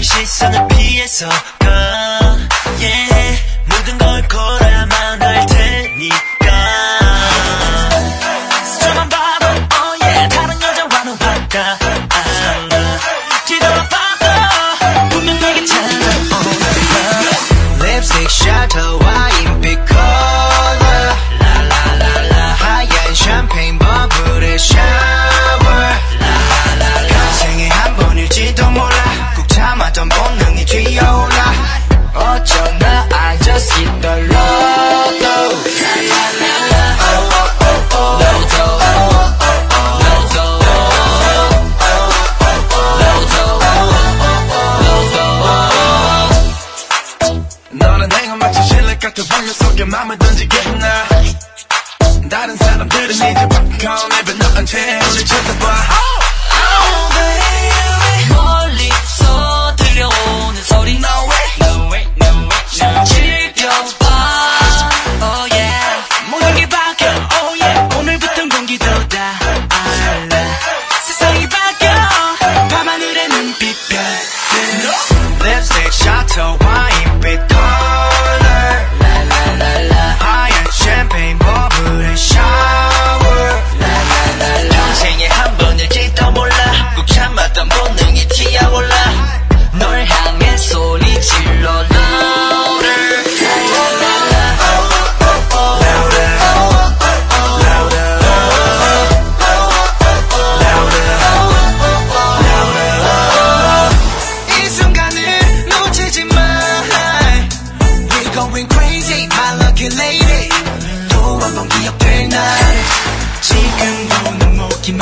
시선을 피해서 가 yeah. 모든 걸 걸어 자꾸 불려 속여 맘을 던지겠나? 다른 사람들은 이제 팝콘 앱에 넣은 채 shape my lucky lady. 또한 기억될 날 지금도 보는 목이